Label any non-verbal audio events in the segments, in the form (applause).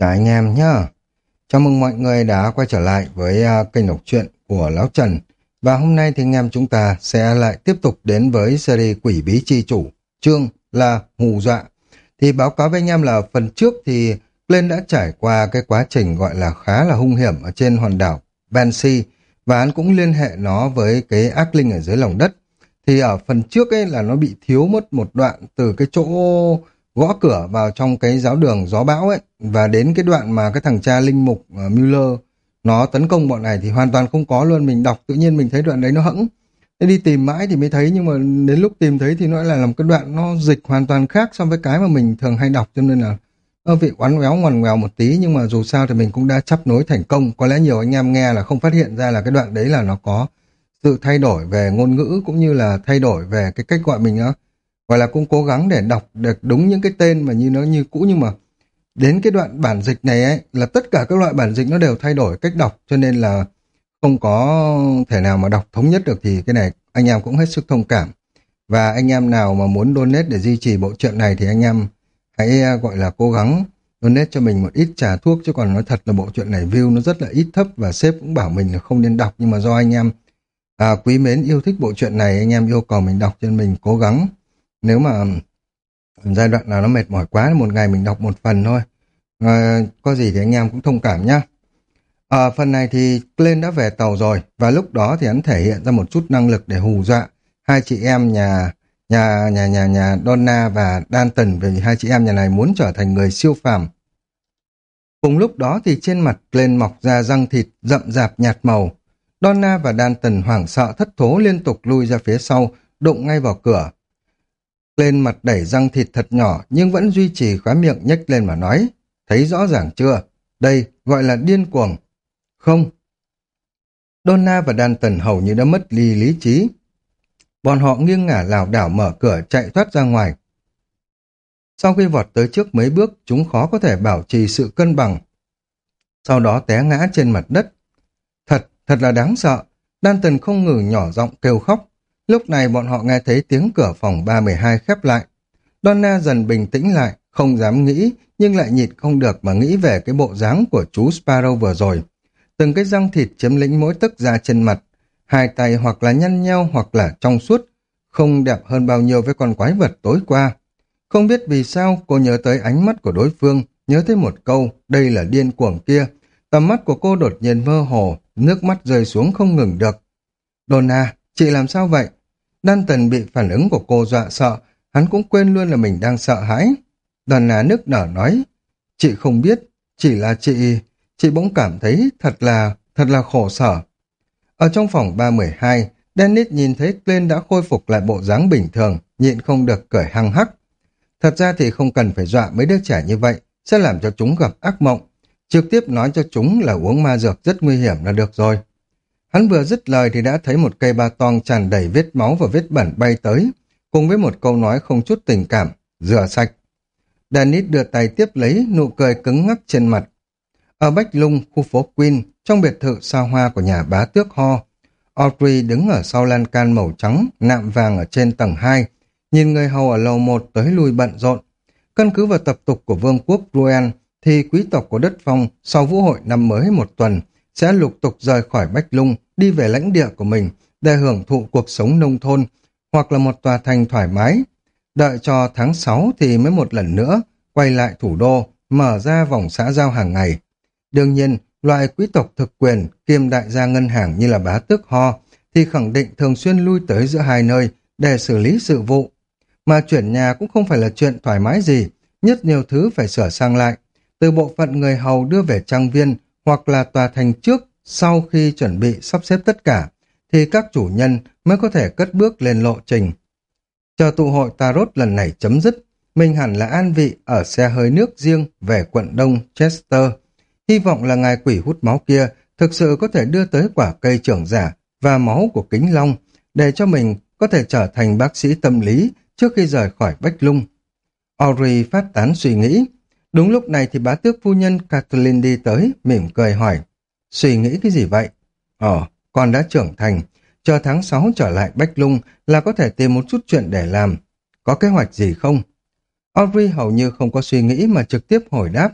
Cả anh em nhá. Chào mừng mọi người đã quay trở lại với uh, kênh đọc truyện của Lão Trần. Và hôm nay thì anh em chúng ta sẽ lại tiếp tục đến với series Quỷ Bí Chi Chủ, chương là Hù Dọa. Thì báo cáo với anh em là phần trước thì Glenn đã trải qua cái quá trình gọi là khá là hung hiểm ở trên hòn đảo Banshee và anh cũng liên hệ nó với cái ác linh ở dưới lòng đất. Thì ở phần trước ấy là nó bị thiếu mất một đoạn từ cái chỗ gõ cửa vào trong cái giáo đường gió bão ấy. Và đến cái đoạn mà cái thằng cha linh mục ờ, uh, Müller nó tấn công bọn này thì hoàn toàn không có luôn. Mình đọc tự nhiên mình thấy đoạn đấy nó hẫng thế đi tìm mãi thì mới thấy nhưng mà đến lúc tìm thấy thì nó lại là một cái đoạn nó dịch hoàn toàn khác so với cái mà mình thường hay đọc. Cho nên là nó bị oắn ngoéo ngoằn ngoèo một tí nhưng mà dù sao thì mình cũng đã chấp nối thành công. Có lẽ nhiều anh em nghe là không phát hiện ra là cái đoạn đấy là nó có sự thay đổi về ngôn ngữ cũng như là thay đổi về cái cách gọi mình đó gọi là cũng cố gắng để đọc được đúng những cái tên mà như nó như cũ nhưng mà đến cái đoạn bản dịch này ấy là tất cả các loại bản dịch nó đều thay đổi cách đọc cho nên là không có thể nào mà đọc thống nhất được thì cái này anh em cũng hết sức thông cảm. Và anh em nào mà muốn donate để duy trì bộ truyện này thì anh em hãy à, gọi là cố gắng donate cho mình một ít trà thuốc chứ còn nói thật là bộ truyện này view nó rất là ít thấp và sếp cũng bảo mình là không nên đọc. Nhưng mà do anh em à, quý mến yêu thích bộ truyện này anh em yêu cầu mình đọc cho nên mình cố gắng nếu mà giai đoạn nào nó mệt mỏi quá một ngày mình đọc một phần thôi à, có gì thì anh em cũng thông cảm nhá ở phần này thì Glenn đã về tàu rồi và lúc đó thì hắn thể hiện ra một chút năng lực để hù dọa hai chị em nhà nhà nhà nhà nhà Donna và Danton về hai chị em nhà này muốn trở thành người siêu phàm. Cùng lúc đó thì trên mặt Glenn mọc ra răng thịt rậm rạp nhạt màu. Donna và Danton hoảng sợ thất thố liên tục lui ra phía sau, đụng ngay vào cửa lên mặt đẩy răng thịt thật nhỏ nhưng vẫn duy trì khóa miệng nhếch lên mà nói. Thấy rõ ràng chưa? Đây gọi là điên cuồng. Không. Donna và Danton hầu như đã mất ly lý trí. Bọn họ nghiêng ngả lảo đảo mở cửa chạy thoát ra ngoài. Sau khi vọt tới trước mấy bước, chúng khó có thể bảo trì sự cân bằng. Sau đó té ngã trên mặt đất. Thật, thật là đáng sợ. Danton không ngừng nhỏ giọng kêu khóc. Lúc này bọn họ nghe thấy tiếng cửa phòng 312 khép lại. Donna dần bình tĩnh lại, không dám nghĩ, nhưng lại nhịn không được mà nghĩ về cái bộ dáng của chú Sparrow vừa rồi. Từng cái răng thịt chiếm lĩnh mỗi tức ra trên mặt, hai tay hoặc là nhăn nhau hoặc là trong suốt, không đẹp hơn bao nhiêu với con quái vật tối qua. Không biết vì sao cô nhớ tới ánh mắt của đối phương, nhớ tới một câu, đây là điên cuồng kia. Tầm mắt của cô đột nhiên mơ hồ, nước mắt rơi xuống không ngừng được. Donna, chị làm sao vậy? Đan Tần bị phản ứng của cô dọa sợ, hắn cũng quên luôn là mình đang sợ hãi. Đoàn ná nước nở nói, chị không biết, chỉ là chị, chị bỗng cảm thấy thật là, thật là khổ sở. Ở trong phòng 312, Dennis nhìn thấy Glenn đã khôi phục lại bộ dáng bình thường, nhịn không được cởi hăng hắc. Thật ra thì không cần phải dọa mấy đứa trẻ như vậy, sẽ làm cho chúng gặp ác mộng. Trực tiếp nói cho chúng là uống ma dược rất nguy hiểm là được rồi. Hắn vừa dứt lời thì đã thấy một cây ba tong tràn đầy vết máu và vết bẩn bay tới, cùng với một câu nói không chút tình cảm, rửa sạch. Dennis đưa tay tiếp lấy, nụ cười cứng ngắc trên mặt. Ở Bách Lung, khu phố Queen, trong biệt thự xa hoa của nhà bá tước Ho, Audrey đứng ở sau lan can màu trắng, nạm vàng ở trên tầng 2, nhìn người hầu ở lầu 1 tới lui bận rộn. Căn cứ vào tập tục của vương quốc Ruen, thì quý tộc của đất phong sau vũ hội năm mới một tuần sẽ lục tục rời khỏi Bách Lung, đi về lãnh địa của mình để hưởng thụ cuộc sống nông thôn, hoặc là một tòa thành thoải mái. Đợi cho tháng 6 thì mới một lần nữa quay lại thủ đô, mở ra vòng xã giao hàng ngày. Đương nhiên, loại quý tộc thực quyền kiêm đại gia ngân hàng như là bá tước ho thì khẳng định thường xuyên lui tới giữa hai nơi để xử lý sự vụ. Mà chuyển nhà cũng không phải là chuyện thoải mái gì, nhất nhiều thứ phải sửa sang lại. Từ bộ phận người hầu đưa về trang viên hoặc là tòa thành trước sau khi chuẩn bị sắp xếp tất cả, thì các chủ nhân mới có thể cất bước lên lộ trình. Chờ tụ hội Tarot lần này chấm dứt, mình hẳn là an vị ở xe hơi nước riêng về quận Đông Chester. Hy vọng là ngài quỷ hút máu kia thực sự có thể đưa tới quả cây trưởng giả và máu của kính long để cho mình có thể trở thành bác sĩ tâm lý trước khi rời khỏi Bách Lung. Audrey phát tán suy nghĩ, Đúng lúc này thì bá tước phu nhân Kathleen đi tới, mỉm cười hỏi. Suy nghĩ cái gì vậy? Ờ, con đã trưởng thành. Chờ tháng 6 trở lại Bách Lung là có thể tìm một chút chuyện để làm. Có kế hoạch gì không? Audrey hầu như không có suy nghĩ mà trực tiếp hồi đáp.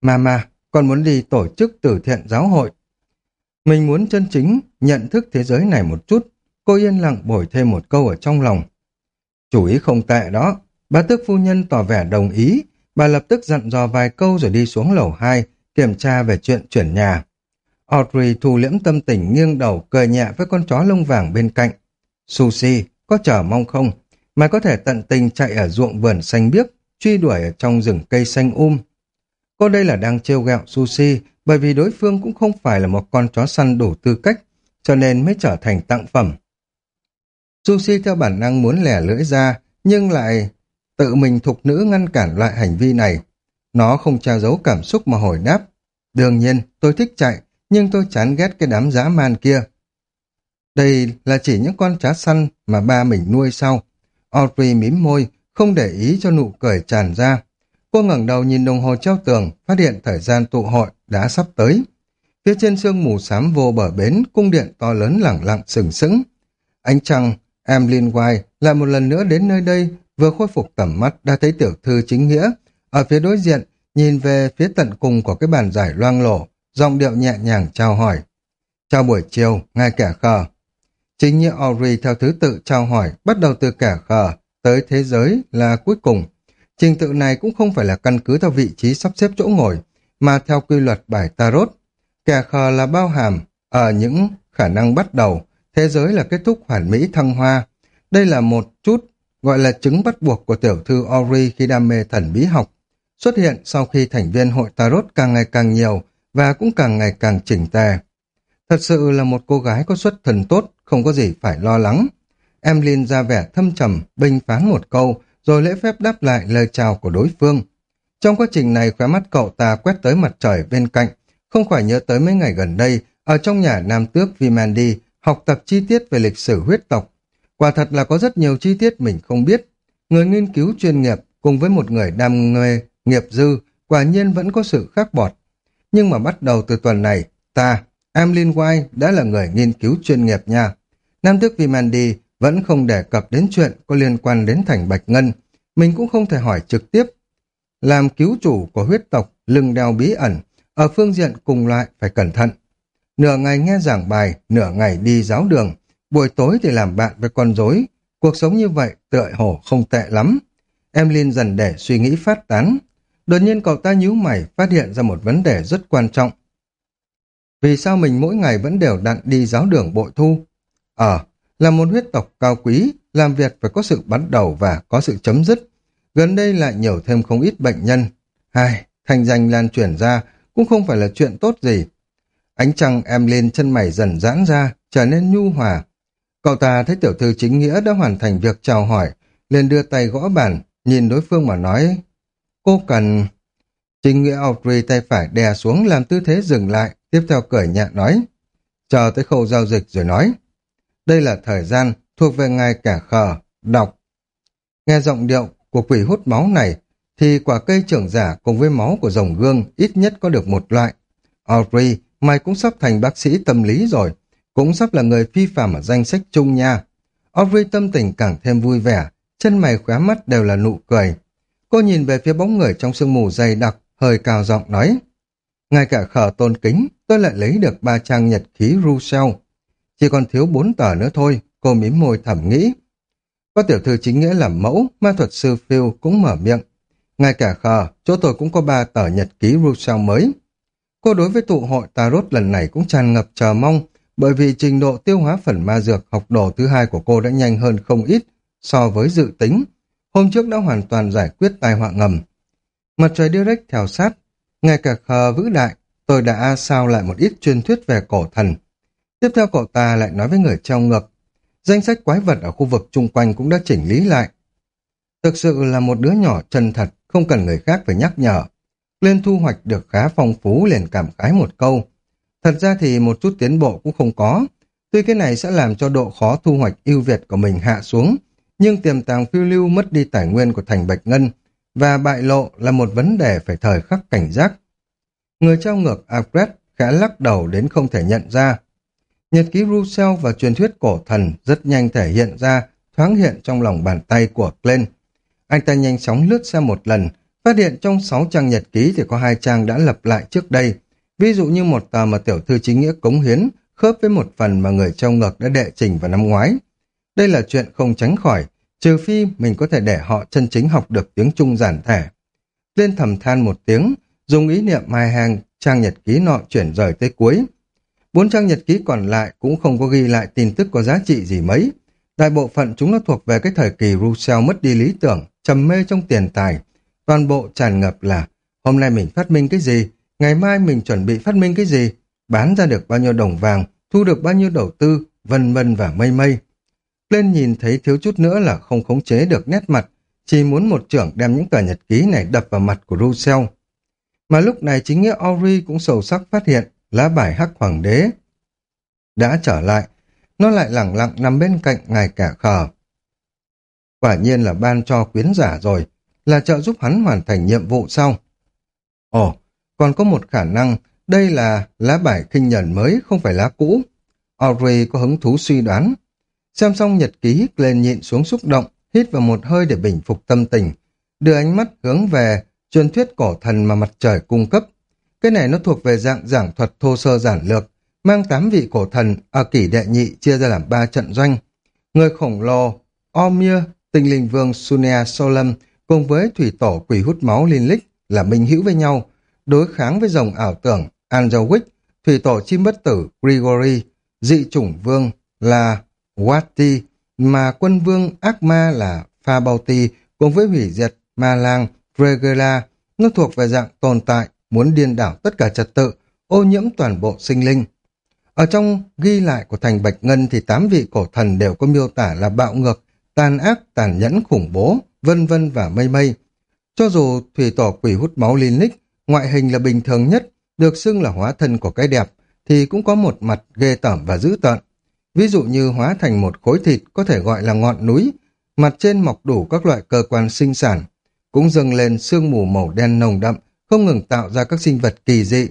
Mama, con muốn đi tổ chức từ thiện giáo hội. Mình muốn chân chính nhận thức thế giới này một chút. Cô yên lặng bổi thêm một câu ở trong lòng. Chủ ý không tệ đó. Bà tước phu nhân tỏ vẻ đồng ý. Bà lập tức dặn dò vài câu rồi đi xuống lầu 2, kiểm tra về chuyện chuyển nhà. Audrey thu liễm tâm tình nghiêng đầu cười nhẹ với con chó lông vàng bên cạnh. Sushi, có chờ mong không? Mày có thể tận tình chạy ở ruộng vườn xanh biếc, truy đuổi ở trong rừng cây xanh um. Cô đây là đang trêu ghẹo Sushi, bởi vì đối phương cũng không phải là một con chó săn đủ tư cách, cho nên mới trở thành tặng phẩm. Sushi theo bản năng muốn lẻ lưỡi ra, nhưng lại tự mình thục nữ ngăn cản loại hành vi này. Nó không che giấu cảm xúc mà hồi đáp. Đương nhiên, tôi thích chạy, nhưng tôi chán ghét cái đám dã man kia. Đây là chỉ những con chó săn mà ba mình nuôi sau. Audrey mím môi, không để ý cho nụ cười tràn ra. Cô ngẩng đầu nhìn đồng hồ treo tường, phát hiện thời gian tụ hội đã sắp tới. Phía trên sương mù xám vô bờ bến, cung điện to lớn lẳng lặng sừng sững. Ánh trăng, Emlyn White lại một lần nữa đến nơi đây, vừa khôi phục tầm mắt đã thấy tiểu thư chính nghĩa. Ở phía đối diện, nhìn về phía tận cùng của cái bàn giải loang lổ, giọng điệu nhẹ nhàng chào hỏi. Chào buổi chiều, ngài kẻ khờ. Chính như Ori theo thứ tự chào hỏi, bắt đầu từ kẻ khờ tới thế giới là cuối cùng. Trình tự này cũng không phải là căn cứ theo vị trí sắp xếp chỗ ngồi, mà theo quy luật bài Tarot. Kẻ khờ là bao hàm ở những khả năng bắt đầu, thế giới là kết thúc hoàn mỹ thăng hoa. Đây là một chút gọi là chứng bắt buộc của tiểu thư Ori khi đam mê thần bí học, xuất hiện sau khi thành viên hội Tarot càng ngày càng nhiều và cũng càng ngày càng chỉnh tề. Thật sự là một cô gái có xuất thần tốt, không có gì phải lo lắng. Em Emlyn ra vẻ thâm trầm, bình phán một câu, rồi lễ phép đáp lại lời chào của đối phương. Trong quá trình này khóe mắt cậu ta quét tới mặt trời bên cạnh, không khỏi nhớ tới mấy ngày gần đây, ở trong nhà nam tước Vimandi, học tập chi tiết về lịch sử huyết tộc. Quả thật là có rất nhiều chi tiết mình không biết. Người nghiên cứu chuyên nghiệp cùng với một người đam mê nghiệp dư, quả nhiên vẫn có sự khác bọt. Nhưng mà bắt đầu từ tuần này, ta, Amlin White đã là người nghiên cứu chuyên nghiệp nha. Nam tước Vimandi vẫn không đề cập đến chuyện có liên quan đến thành Bạch Ngân. Mình cũng không thể hỏi trực tiếp. Làm cứu chủ của huyết tộc, lưng đeo bí ẩn, ở phương diện cùng loại phải cẩn thận. Nửa ngày nghe giảng bài, nửa ngày đi giáo đường, buổi tối thì làm bạn với con rối. Cuộc sống như vậy tựa hồ không tệ lắm. Em Linh dần để suy nghĩ phát tán. Đột nhiên cậu ta nhíu mày phát hiện ra một vấn đề rất quan trọng. Vì sao mình mỗi ngày vẫn đều đặn đi giáo đường bội thu? Ờ, là một huyết tộc cao quý, làm việc phải có sự bắt đầu và có sự chấm dứt. Gần đây lại nhiều thêm không ít bệnh nhân. Hai, thành danh lan truyền ra cũng không phải là chuyện tốt gì. Ánh trăng em lên chân mày dần giãn ra, trở nên nhu hòa. Cậu ta thấy tiểu thư chính nghĩa đã hoàn thành việc chào hỏi, liền đưa tay gõ bàn, nhìn đối phương mà nói, cô cần... Chính nghĩa Audrey tay phải đè xuống làm tư thế dừng lại, tiếp theo cởi nhẹ nói, chờ tới khâu giao dịch rồi nói. Đây là thời gian thuộc về ngài kẻ khờ, đọc. Nghe giọng điệu của quỷ hút máu này, thì quả cây trưởng giả cùng với máu của rồng gương ít nhất có được một loại. Audrey, mày cũng sắp thành bác sĩ tâm lý rồi, cũng sắp là người phi phạm ở danh sách chung nha. Audrey tâm tình càng thêm vui vẻ, chân mày khóe mắt đều là nụ cười. Cô nhìn về phía bóng người trong sương mù dày đặc, hơi cao giọng nói. Ngay cả khờ tôn kính, tôi lại lấy được ba trang nhật khí Rousseau. Chỉ còn thiếu bốn tờ nữa thôi, cô mím môi thẩm nghĩ. Có tiểu thư chính nghĩa làm mẫu, ma thuật sư Phil cũng mở miệng. Ngay cả khờ, chỗ tôi cũng có ba tờ nhật ký Rousseau mới. Cô đối với tụ hội Tarot lần này cũng tràn ngập chờ mong, bởi vì trình độ tiêu hóa phần ma dược học đồ thứ hai của cô đã nhanh hơn không ít so với dự tính. Hôm trước đã hoàn toàn giải quyết tai họa ngầm. Mặt trời direct theo sát, ngay cả khờ vữ đại, tôi đã sao lại một ít truyền thuyết về cổ thần. Tiếp theo cậu ta lại nói với người treo ngược, danh sách quái vật ở khu vực chung quanh cũng đã chỉnh lý lại. Thực sự là một đứa nhỏ chân thật, không cần người khác phải nhắc nhở. Lên thu hoạch được khá phong phú liền cảm khái một câu. Thật ra thì một chút tiến bộ cũng không có. Tuy cái này sẽ làm cho độ khó thu hoạch ưu việt của mình hạ xuống, nhưng tiềm tàng phiêu lưu mất đi tài nguyên của thành Bạch Ngân và bại lộ là một vấn đề phải thời khắc cảnh giác. Người trao ngược Alfred khẽ lắc đầu đến không thể nhận ra. Nhật ký Rousseau và truyền thuyết cổ thần rất nhanh thể hiện ra, thoáng hiện trong lòng bàn tay của Glenn. Anh ta nhanh chóng lướt xem một lần, Phát hiện trong 6 trang nhật ký thì có hai trang đã lập lại trước đây. Ví dụ như một tờ mà tiểu thư chính nghĩa cống hiến khớp với một phần mà người trong ngược đã đệ trình vào năm ngoái. Đây là chuyện không tránh khỏi, trừ phi mình có thể để họ chân chính học được tiếng Trung giản thể. Lên thầm than một tiếng, dùng ý niệm mai hàng trang nhật ký nọ chuyển rời tới cuối. Bốn trang nhật ký còn lại cũng không có ghi lại tin tức có giá trị gì mấy. Đại bộ phận chúng nó thuộc về cái thời kỳ Rousseau mất đi lý tưởng, trầm mê trong tiền tài. Toàn bộ tràn ngập là hôm nay mình phát minh cái gì, ngày mai mình chuẩn bị phát minh cái gì, bán ra được bao nhiêu đồng vàng, thu được bao nhiêu đầu tư, vân vân và mây mây. Lên nhìn thấy thiếu chút nữa là không khống chế được nét mặt, chỉ muốn một trưởng đem những tờ nhật ký này đập vào mặt của Russell Mà lúc này chính nghĩa Ori cũng sâu sắc phát hiện lá bài hắc hoàng đế đã trở lại, nó lại lẳng lặng nằm bên cạnh ngài cả khờ. Quả nhiên là ban cho quyến giả rồi, là trợ giúp hắn hoàn thành nhiệm vụ sau. Ồ, còn có một khả năng, đây là lá bài kinh nhẫn mới, không phải lá cũ. Audrey có hứng thú suy đoán. Xem xong nhật ký, lên nhịn xuống xúc động, hít vào một hơi để bình phục tâm tình, đưa ánh mắt hướng về truyền thuyết cổ thần mà mặt trời cung cấp. Cái này nó thuộc về dạng giảng thuật thô sơ giản lược, mang tám vị cổ thần ở kỷ đệ nhị chia ra làm ba trận doanh. Người khổng lồ, Omir, tinh linh vương Sunia Solam cùng với thủy tổ quỷ hút máu Linlick là minh hữu với nhau, đối kháng với dòng ảo tưởng Angelwick, thủy tổ chim bất tử Grigori, dị chủng vương là Wati, mà quân vương ác ma là Fabauti cùng với hủy diệt ma lang Regela, nó thuộc về dạng tồn tại, muốn điên đảo tất cả trật tự, ô nhiễm toàn bộ sinh linh. Ở trong ghi lại của thành Bạch Ngân thì tám vị cổ thần đều có miêu tả là bạo ngược, tàn ác, tàn nhẫn, khủng bố, vân vân và mây mây. Cho dù thủy tổ quỷ hút máu Linux, ngoại hình là bình thường nhất, được xưng là hóa thân của cái đẹp, thì cũng có một mặt ghê tởm và dữ tợn. Ví dụ như hóa thành một khối thịt có thể gọi là ngọn núi, mặt trên mọc đủ các loại cơ quan sinh sản, cũng dâng lên sương mù màu đen nồng đậm, không ngừng tạo ra các sinh vật kỳ dị.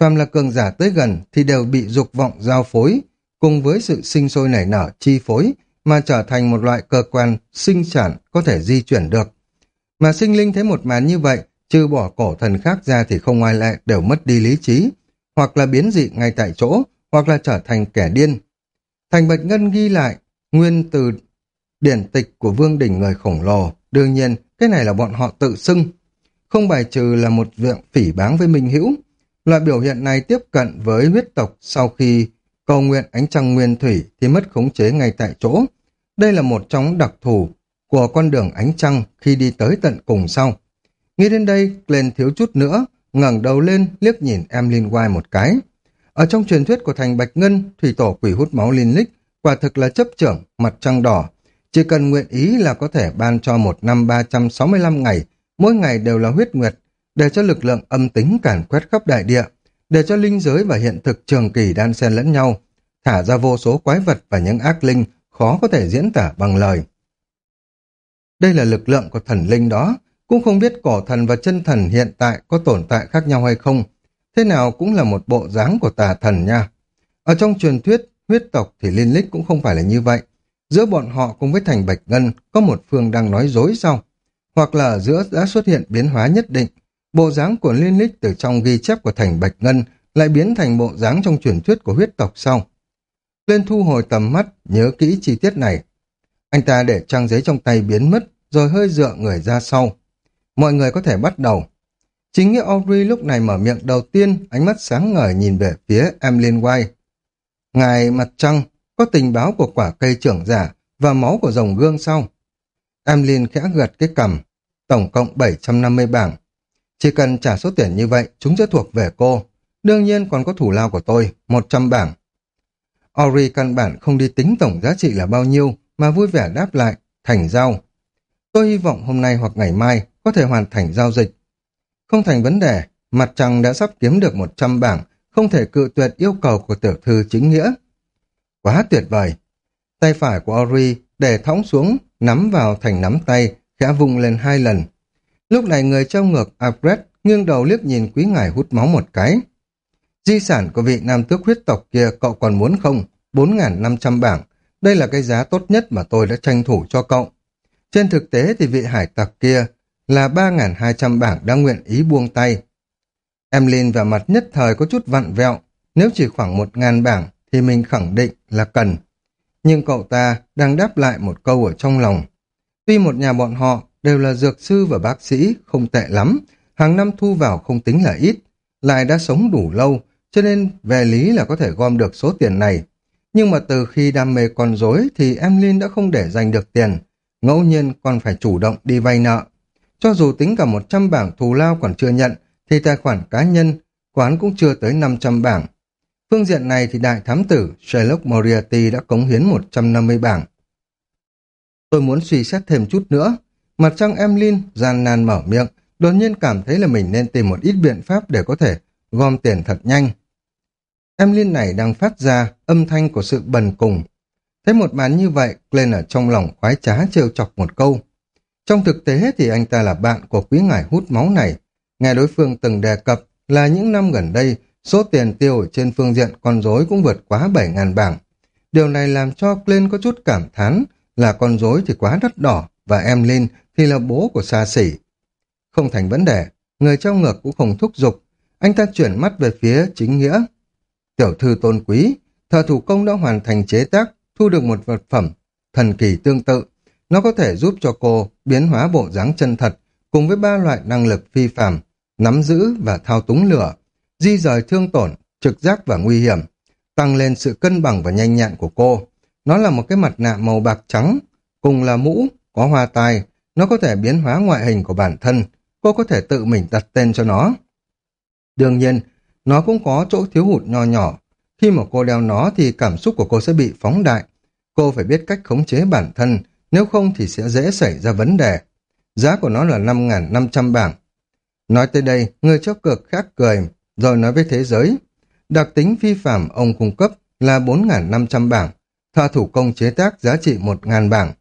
Phàm là cường giả tới gần thì đều bị dục vọng giao phối, cùng với sự sinh sôi nảy nở chi phối, mà trở thành một loại cơ quan sinh sản có thể di chuyển được. Mà sinh linh thấy một màn như vậy, trừ bỏ cổ thần khác ra thì không ai lại đều mất đi lý trí, hoặc là biến dị ngay tại chỗ, hoặc là trở thành kẻ điên. Thành Bạch Ngân ghi lại, nguyên từ điển tịch của vương đỉnh người khổng lồ, đương nhiên cái này là bọn họ tự xưng. Không bài trừ là một việc phỉ báng với Minh Hữu. Loại biểu hiện này tiếp cận với huyết tộc sau khi cầu nguyện ánh trăng nguyên thủy thì mất khống chế ngay tại chỗ. Đây là một trong đặc thù của con đường ánh trăng khi đi tới tận cùng sau. Nghĩ đến đây, lên thiếu chút nữa, ngẩng đầu lên liếc nhìn em Linh White một cái. Ở trong truyền thuyết của thành Bạch Ngân, thủy tổ quỷ hút máu Linh Lích, quả thực là chấp trưởng, mặt trăng đỏ. Chỉ cần nguyện ý là có thể ban cho một năm 365 ngày, mỗi ngày đều là huyết nguyệt, để cho lực lượng âm tính càn quét khắp đại địa, để cho linh giới và hiện thực trường kỳ đan xen lẫn nhau, thả ra vô số quái vật và những ác linh khó có thể diễn tả bằng lời. Đây là lực lượng của thần linh đó, cũng không biết cổ thần và chân thần hiện tại có tồn tại khác nhau hay không, thế nào cũng là một bộ dáng của tà thần nha. Ở trong truyền thuyết, huyết tộc thì liên lích cũng không phải là như vậy. Giữa bọn họ cùng với thành Bạch Ngân có một phương đang nói dối sao? Hoặc là giữa đã xuất hiện biến hóa nhất định, bộ dáng của liên lích từ trong ghi chép của thành Bạch Ngân lại biến thành bộ dáng trong truyền thuyết của huyết tộc sau. Lên thu hồi tầm mắt, nhớ kỹ chi tiết này. Anh ta để trang giấy trong tay biến mất, rồi hơi dựa người ra sau. Mọi người có thể bắt đầu. Chính nghĩa Audrey lúc này mở miệng đầu tiên, ánh mắt sáng ngời nhìn về phía Emlyn White. Ngài mặt trăng, có tình báo của quả cây trưởng giả và máu của dòng gương sau. Emlyn khẽ gật cái cầm, tổng cộng 750 bảng. Chỉ cần trả số tiền như vậy, chúng sẽ thuộc về cô. Đương nhiên còn có thủ lao của tôi, 100 bảng. Ori căn bản không đi tính tổng giá trị là bao nhiêu, mà vui vẻ đáp lại, thành giao. Tôi hy vọng hôm nay hoặc ngày mai có thể hoàn thành giao dịch. Không thành vấn đề, mặt trăng đã sắp kiếm được 100 bảng, không thể cự tuyệt yêu cầu của tiểu thư chính nghĩa. Quá tuyệt vời! Tay phải của Ori để thõng xuống, nắm vào thành nắm tay, khẽ vung lên hai lần. Lúc này người treo ngược Albrecht nghiêng đầu liếc nhìn quý ngài hút máu một cái. Di sản của vị nam tước huyết tộc kia cậu còn muốn không? 4.500 bảng. Đây là cái giá tốt nhất mà tôi đã tranh thủ cho cậu. Trên thực tế thì vị hải tặc kia là 3.200 bảng đã nguyện ý buông tay. Em linh và mặt nhất thời có chút vặn vẹo, nếu chỉ khoảng 1.000 bảng thì mình khẳng định là cần. Nhưng cậu ta đang đáp lại một câu ở trong lòng. Tuy một nhà bọn họ đều là dược sư và bác sĩ, không tệ lắm, hàng năm thu vào không tính là ít, lại đã sống đủ lâu, cho nên về lý là có thể gom được số tiền này. Nhưng mà từ khi đam mê con rối thì em linh đã không để dành được tiền, ngẫu nhiên còn phải chủ động đi vay nợ. Cho dù tính cả 100 bảng thù lao còn chưa nhận, thì tài khoản cá nhân, quán cũng chưa tới 500 bảng. Phương diện này thì đại thám tử Sherlock Moriarty đã cống hiến 150 bảng. Tôi muốn suy xét thêm chút nữa. Mặt trăng Emlyn gian nan mở miệng, đột nhiên cảm thấy là mình nên tìm một ít biện pháp để có thể gom tiền thật nhanh. Emlyn này đang phát ra âm thanh của sự bần cùng. Thấy một màn như vậy, Glenn ở trong lòng khoái trá trêu chọc một câu. Trong thực tế thì anh ta là bạn của quý ngài hút máu này. Nghe đối phương từng đề cập là những năm gần đây, số tiền tiêu ở trên phương diện con rối cũng vượt quá 7.000 bảng. Điều này làm cho Glenn có chút cảm thán là con rối thì quá đắt đỏ và em Emlyn thì là bố của xa xỉ. Không thành vấn đề, người trong ngược cũng không thúc giục. Anh ta chuyển mắt về phía chính nghĩa. Tiểu thư tôn quý, thợ thủ công đã hoàn thành chế tác, thu được một vật phẩm thần kỳ tương tự. Nó có thể giúp cho cô biến hóa bộ dáng chân thật cùng với ba loại năng lực phi phàm, nắm giữ và thao túng lửa, di rời thương tổn, trực giác và nguy hiểm, tăng lên sự cân bằng và nhanh nhẹn của cô. Nó là một cái mặt nạ màu bạc trắng, cùng là mũ, có hoa tai, nó có thể biến hóa ngoại hình của bản thân, cô có thể tự mình đặt tên cho nó. Đương nhiên, nó cũng có chỗ thiếu hụt nho nhỏ. Khi mà cô đeo nó thì cảm xúc của cô sẽ bị phóng đại. Cô phải biết cách khống chế bản thân, nếu không thì sẽ dễ xảy ra vấn đề. Giá của nó là 5.500 bảng. Nói tới đây, người chốc cược khác cười, rồi nói với thế giới. Đặc tính phi phạm ông cung cấp là 4.500 bảng, thợ thủ công chế tác giá trị 1.000 bảng.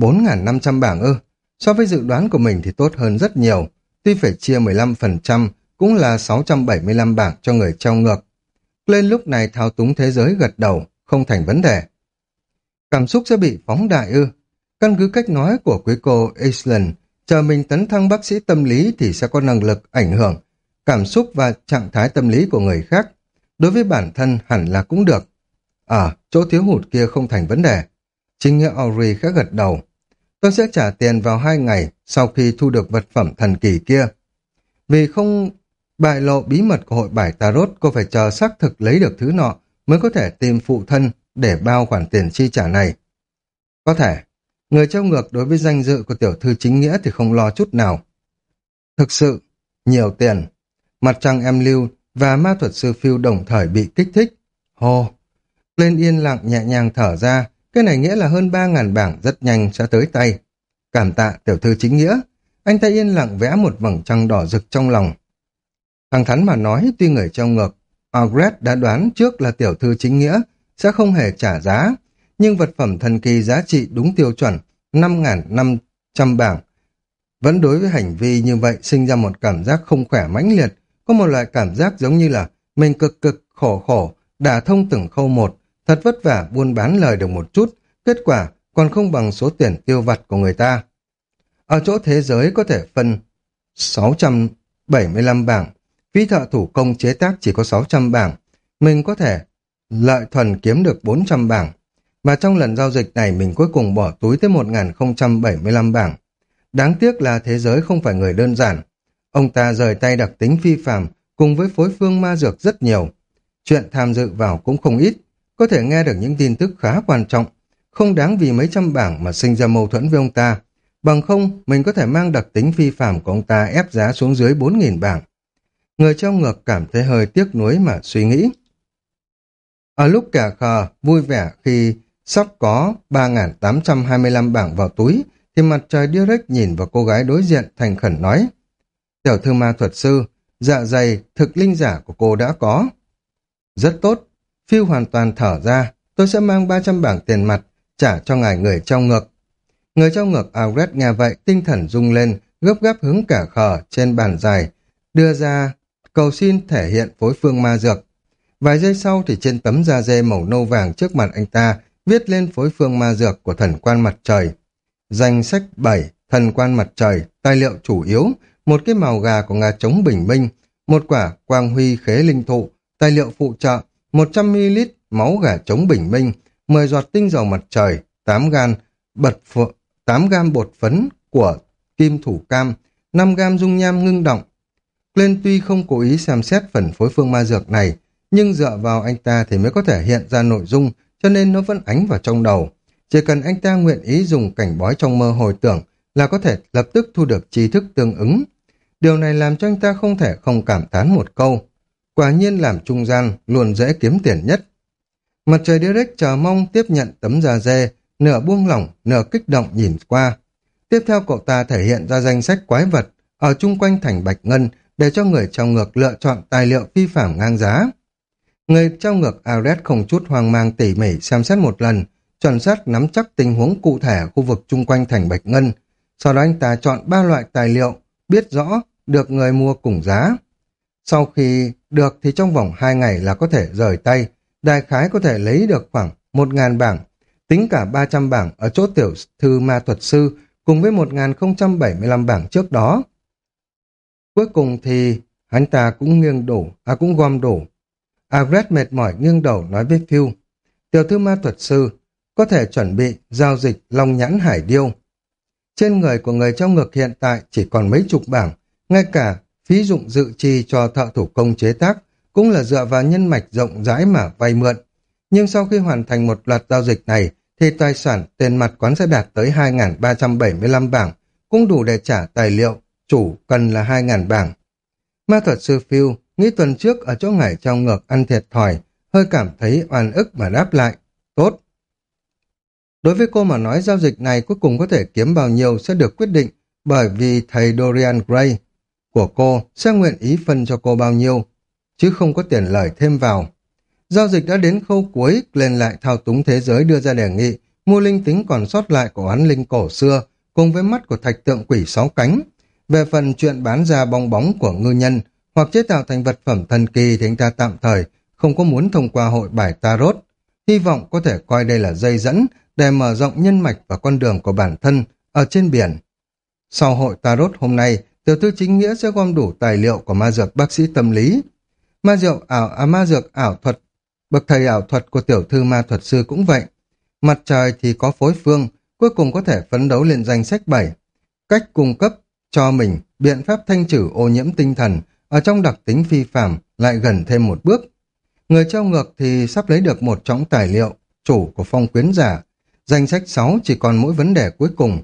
4.500 bảng ư, so với dự đoán của mình thì tốt hơn rất nhiều, tuy phải chia 15%, cũng là 675 bảng cho người treo ngược. Lên lúc này thao túng thế giới gật đầu, không thành vấn đề. Cảm xúc sẽ bị phóng đại ư. Căn cứ cách nói của quý cô Aislinn, chờ mình tấn thăng bác sĩ tâm lý thì sẽ có năng lực ảnh hưởng cảm xúc và trạng thái tâm lý của người khác. Đối với bản thân hẳn là cũng được. Ở à, chỗ thiếu hụt kia không thành vấn đề. Chính nghĩa Auri khẽ gật đầu. Tôi sẽ trả tiền vào hai ngày sau khi thu được vật phẩm thần kỳ kia. Vì không bại lộ bí mật của hội bài Tarot, cô phải chờ xác thực lấy được thứ nọ mới có thể tìm phụ thân để bao khoản tiền chi trả này. Có thể, người treo ngược đối với danh dự của tiểu thư chính nghĩa thì không lo chút nào. Thực sự, nhiều tiền. Mặt trăng em lưu và ma thuật sư phiêu đồng thời bị kích thích. Hồ! Lên yên lặng nhẹ nhàng thở ra, cái này nghĩa là hơn 3.000 bảng rất nhanh sẽ tới tay. Cảm tạ tiểu thư chính nghĩa. Anh ta yên lặng vẽ một vầng trăng đỏ rực trong lòng. Thằng Thắn mà nói tuy người trong ngược, Margaret đã đoán trước là tiểu thư chính nghĩa sẽ không hề trả giá, nhưng vật phẩm thần kỳ giá trị đúng tiêu chuẩn 5.500 bảng. Vẫn đối với hành vi như vậy sinh ra một cảm giác không khỏe mãnh liệt, có một loại cảm giác giống như là mình cực cực khổ khổ, đả thông từng khâu một, thật vất vả buôn bán lời được một chút, kết quả còn không bằng số tiền tiêu vặt của người ta. Ở chỗ thế giới có thể phân 675 bảng, phí thợ thủ công chế tác chỉ có 600 bảng, mình có thể lợi thuần kiếm được 400 bảng. mà trong lần giao dịch này mình cuối cùng bỏ túi tới 1075 bảng. Đáng tiếc là thế giới không phải người đơn giản. Ông ta rời tay đặc tính phi phàm cùng với phối phương ma dược rất nhiều. Chuyện tham dự vào cũng không ít, có thể nghe được những tin tức khá quan trọng. Không đáng vì mấy trăm bảng mà sinh ra mâu thuẫn với ông ta. Bằng không, mình có thể mang đặc tính phi phàm của ông ta ép giá xuống dưới 4.000 bảng. Người trong ngược cảm thấy hơi tiếc nuối mà suy nghĩ. Ở lúc cả khờ, vui vẻ khi sắp có 3.825 bảng vào túi, thì mặt trời direct nhìn vào cô gái đối diện thành khẩn nói. Tiểu thư ma thuật sư, dạ dày, thực linh giả của cô đã có. Rất tốt, phiêu hoàn toàn thở ra, tôi sẽ mang 300 bảng tiền mặt, trả cho ngài người trong ngược. Người trong ngược Auret nghe vậy, tinh thần rung lên, gấp gáp hướng cả khờ trên bàn dài, đưa ra cầu xin thể hiện phối phương ma dược. Vài giây sau thì trên tấm da dê màu nâu vàng trước mặt anh ta viết lên phối phương ma dược của thần quan mặt trời. Danh sách 7, thần quan mặt trời, tài liệu chủ yếu, một cái màu gà của ngà trống bình minh, một quả quang huy khế linh thụ, tài liệu phụ trợ, 100ml máu gà trống bình minh, 10 giọt tinh dầu mặt trời, 8 gan bật phượng, 8 gam bột phấn của kim thủ cam, 5 gam dung nham ngưng động. Lên tuy không cố ý xem xét phần phối phương ma dược này, nhưng dựa vào anh ta thì mới có thể hiện ra nội dung, cho nên nó vẫn ánh vào trong đầu. Chỉ cần anh ta nguyện ý dùng cảnh bói trong mơ hồi tưởng là có thể lập tức thu được tri thức tương ứng. Điều này làm cho anh ta không thể không cảm thán một câu. Quả nhiên làm trung gian luôn dễ kiếm tiền nhất. Mặt trời direct chờ mong tiếp nhận tấm da dê, nửa buông lỏng, nửa kích động nhìn qua. Tiếp theo cậu ta thể hiện ra danh sách quái vật ở chung quanh thành Bạch Ngân để cho người trong ngược lựa chọn tài liệu phi phạm ngang giá. Người trao ngược Ares không chút hoang mang tỉ mỉ xem xét một lần, chuẩn xác nắm chắc tình huống cụ thể khu vực chung quanh thành Bạch Ngân. Sau đó anh ta chọn ba loại tài liệu, biết rõ được người mua cùng giá. Sau khi được thì trong vòng 2 ngày là có thể rời tay, đại khái có thể lấy được khoảng 1.000 bảng, tính cả 300 bảng ở chỗ tiểu thư ma thuật sư cùng với 1.075 bảng trước đó. Cuối cùng thì hắn ta cũng nghiêng đổ, à cũng gom đổ. Agret mệt mỏi nghiêng đầu nói với Phil, tiểu thư ma thuật sư có thể chuẩn bị giao dịch long nhãn hải điêu. Trên người của người trong ngực hiện tại chỉ còn mấy chục bảng, ngay cả phí dụng dự chi cho thợ thủ công chế tác cũng là dựa vào nhân mạch rộng rãi mà vay mượn. Nhưng sau khi hoàn thành một loạt giao dịch này, thì tài sản tiền mặt quán sẽ đạt tới 2.375 bảng, cũng đủ để trả tài liệu, chủ cần là 2.000 bảng. Ma thuật sư Phil nghĩ tuần trước ở chỗ ngải trong ngược ăn thiệt thòi, hơi cảm thấy oan ức mà đáp lại. Tốt. Đối với cô mà nói giao dịch này cuối cùng có thể kiếm bao nhiêu sẽ được quyết định bởi vì thầy Dorian Gray của cô sẽ nguyện ý phân cho cô bao nhiêu, chứ không có tiền lời thêm vào. Giao dịch đã đến khâu cuối, lên lại thao túng thế giới đưa ra đề nghị, mua linh tính còn sót lại của oán linh cổ xưa, cùng với mắt của thạch tượng quỷ sáu cánh. Về phần chuyện bán ra bong bóng của ngư nhân, hoặc chế tạo thành vật phẩm thần kỳ thì anh ta tạm thời không có muốn thông qua hội bài Tarot. Hy vọng có thể coi đây là dây dẫn để mở rộng nhân mạch và con đường của bản thân ở trên biển. Sau hội Tarot hôm nay, tiểu thư chính nghĩa sẽ gom đủ tài liệu của ma dược bác sĩ tâm lý. Ma dược ảo, à, ma dược ảo thuật, bậc thầy ảo thuật của tiểu thư ma thuật sư cũng vậy. Mặt trời thì có phối phương, cuối cùng có thể phấn đấu lên danh sách 7. Cách cung cấp cho mình biện pháp thanh trừ ô nhiễm tinh thần ở trong đặc tính phi phạm lại gần thêm một bước. Người treo ngược thì sắp lấy được một trọng tài liệu, chủ của phong quyến giả. Danh sách 6 chỉ còn mỗi vấn đề cuối cùng.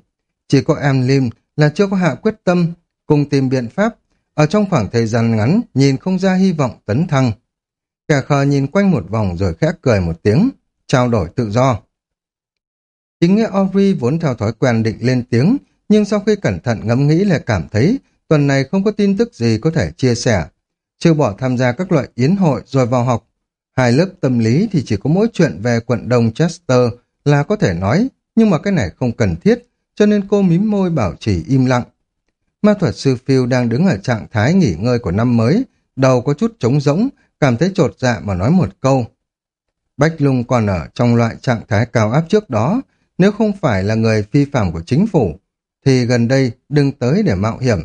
Chỉ có em Lim là chưa có hạ quyết tâm cùng tìm biện pháp ở trong khoảng thời gian ngắn nhìn không ra hy vọng tấn thăng. Kẻ khờ nhìn quanh một vòng rồi khẽ cười một tiếng, trao đổi tự do. Chính nghĩa Ori vốn theo thói quen định lên tiếng, nhưng sau khi cẩn thận ngẫm nghĩ lại cảm thấy tuần này không có tin tức gì có thể chia sẻ. Chưa bỏ tham gia các loại yến hội rồi vào học. Hai lớp tâm lý thì chỉ có mỗi chuyện về quận đông Chester là có thể nói, nhưng mà cái này không cần thiết, cho nên cô mím môi bảo chỉ im lặng. Ma thuật sư Phil đang đứng ở trạng thái nghỉ ngơi của năm mới, đầu có chút trống rỗng, cảm thấy trột dạ mà nói một câu. Bách Lung còn ở trong loại trạng thái cao áp trước đó, nếu không phải là người phi phạm của chính phủ, thì gần đây đừng tới để mạo hiểm.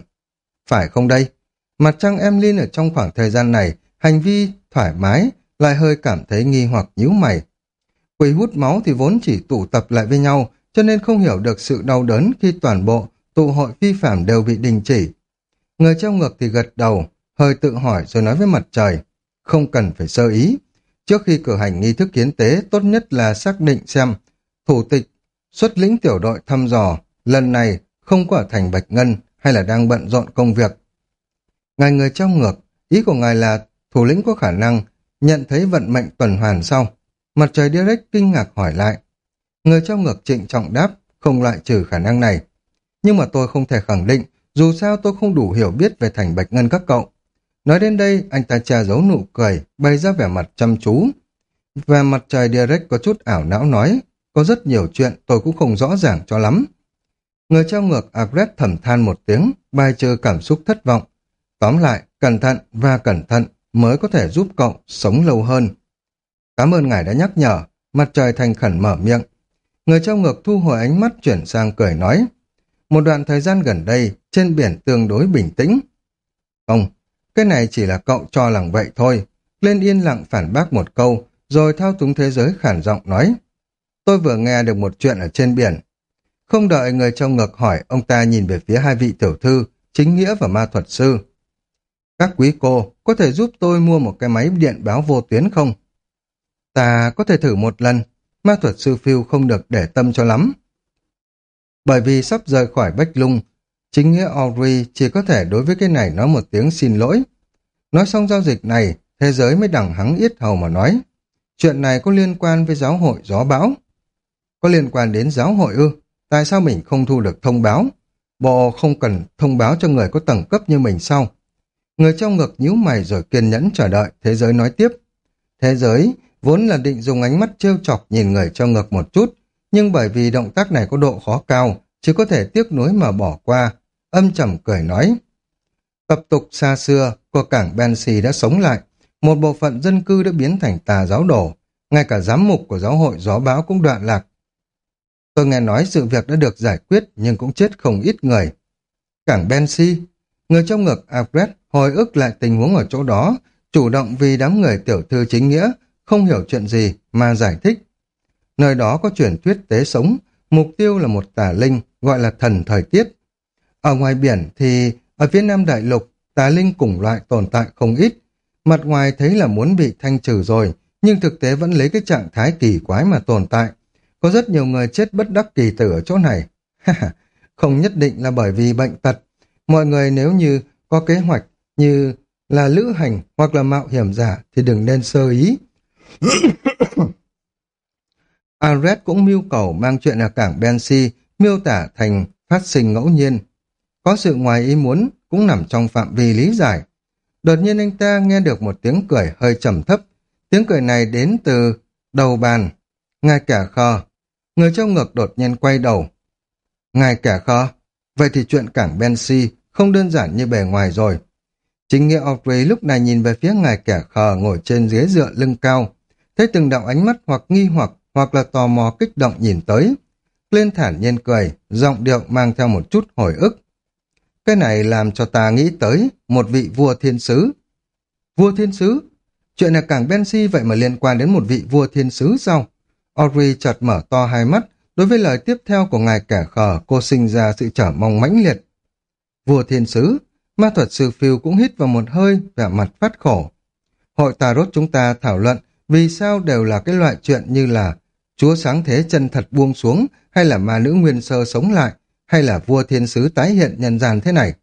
Phải không đây? Mặt trăng em Linh ở trong khoảng thời gian này, hành vi thoải mái, lại hơi cảm thấy nghi hoặc nhíu mày. Quỷ hút máu thì vốn chỉ tụ tập lại với nhau, cho nên không hiểu được sự đau đớn khi toàn bộ tụ hội phi phạm đều bị đình chỉ. Người treo ngược thì gật đầu, hơi tự hỏi rồi nói với mặt trời, không cần phải sơ ý. Trước khi cử hành nghi thức kiến tế, tốt nhất là xác định xem thủ tịch xuất lĩnh tiểu đội thăm dò lần này không có ở thành Bạch Ngân hay là đang bận rộn công việc. Ngài người trong ngược, ý của ngài là thủ lĩnh có khả năng nhận thấy vận mệnh tuần hoàn sau. Mặt trời direct kinh ngạc hỏi lại. Người trong ngược trịnh trọng đáp, không loại trừ khả năng này nhưng mà tôi không thể khẳng định, dù sao tôi không đủ hiểu biết về thành bạch ngân các cậu. Nói đến đây, anh ta che giấu nụ cười, bày ra vẻ mặt chăm chú. và mặt trời direct có chút ảo não nói, có rất nhiều chuyện tôi cũng không rõ ràng cho lắm. Người trao ngược Agret thầm than một tiếng, bài trừ cảm xúc thất vọng. Tóm lại, cẩn thận và cẩn thận mới có thể giúp cậu sống lâu hơn. Cảm ơn ngài đã nhắc nhở, mặt trời thành khẩn mở miệng. Người trao ngược thu hồi ánh mắt chuyển sang cười nói, một đoạn thời gian gần đây, trên biển tương đối bình tĩnh. Không, cái này chỉ là cậu cho lằng vậy thôi. Lên yên lặng phản bác một câu, rồi thao túng thế giới khản giọng nói. Tôi vừa nghe được một chuyện ở trên biển. Không đợi người trong ngực hỏi, ông ta nhìn về phía hai vị tiểu thư, chính nghĩa và ma thuật sư. Các quý cô, có thể giúp tôi mua một cái máy điện báo vô tuyến không? Ta có thể thử một lần, ma thuật sư phiêu không được để tâm cho lắm. Bởi vì sắp rời khỏi Bách Lung, chính nghĩa Audrey chỉ có thể đối với cái này nói một tiếng xin lỗi. Nói xong giao dịch này, thế giới mới đẳng hắng yết hầu mà nói. Chuyện này có liên quan với giáo hội gió bão. Có liên quan đến giáo hội ư? Tại sao mình không thu được thông báo? Bộ không cần thông báo cho người có tầng cấp như mình sao? Người trong ngực nhíu mày rồi kiên nhẫn chờ đợi, thế giới nói tiếp. Thế giới vốn là định dùng ánh mắt trêu chọc nhìn người trong ngực một chút, nhưng bởi vì động tác này có độ khó cao, chỉ có thể tiếc nuối mà bỏ qua. Âm trầm cười nói. Tập tục xa xưa của cảng Bensi đã sống lại, một bộ phận dân cư đã biến thành tà giáo đổ, ngay cả giám mục của giáo hội gió báo cũng đoạn lạc. Tôi nghe nói sự việc đã được giải quyết nhưng cũng chết không ít người. Cảng Bensi, người trong ngực Alfred hồi ức lại tình huống ở chỗ đó, chủ động vì đám người tiểu thư chính nghĩa, không hiểu chuyện gì mà giải thích. Nơi đó có truyền thuyết tế sống, mục tiêu là một tà linh gọi là thần thời tiết. Ở ngoài biển thì ở phía nam đại lục, tà linh cùng loại tồn tại không ít. Mặt ngoài thấy là muốn bị thanh trừ rồi, nhưng thực tế vẫn lấy cái trạng thái kỳ quái mà tồn tại. Có rất nhiều người chết bất đắc kỳ tử ở chỗ này. (laughs) không nhất định là bởi vì bệnh tật. Mọi người nếu như có kế hoạch như là lữ hành hoặc là mạo hiểm giả thì đừng nên sơ ý. (coughs) Alred cũng mưu cầu mang chuyện ở cảng Bensi miêu tả thành phát sinh ngẫu nhiên. Có sự ngoài ý muốn cũng nằm trong phạm vi lý giải. Đột nhiên anh ta nghe được một tiếng cười hơi trầm thấp. Tiếng cười này đến từ đầu bàn. ngay cả khờ. Người trong ngực đột nhiên quay đầu. Ngài kẻ khờ. Vậy thì chuyện cảng Bensi không đơn giản như bề ngoài rồi. Chính nghĩa Audrey lúc này nhìn về phía ngài kẻ khờ ngồi trên ghế dựa lưng cao. Thấy từng đạo ánh mắt hoặc nghi hoặc hoặc là tò mò kích động nhìn tới. Lên thản nhiên cười, giọng điệu mang theo một chút hồi ức. Cái này làm cho ta nghĩ tới một vị vua thiên sứ. Vua thiên sứ? Chuyện này cảng Bensi vậy mà liên quan đến một vị vua thiên sứ sao? Audrey chợt mở to hai mắt, đối với lời tiếp theo của ngài kẻ khờ, cô sinh ra sự trở mong mãnh liệt. Vua thiên sứ, ma thuật sư phiêu cũng hít vào một hơi, vẻ mặt phát khổ. Hội tà rốt chúng ta thảo luận vì sao đều là cái loại chuyện như là Chúa sáng thế chân thật buông xuống, hay là ma nữ nguyên sơ sống lại, hay là vua thiên sứ tái hiện nhân gian thế này.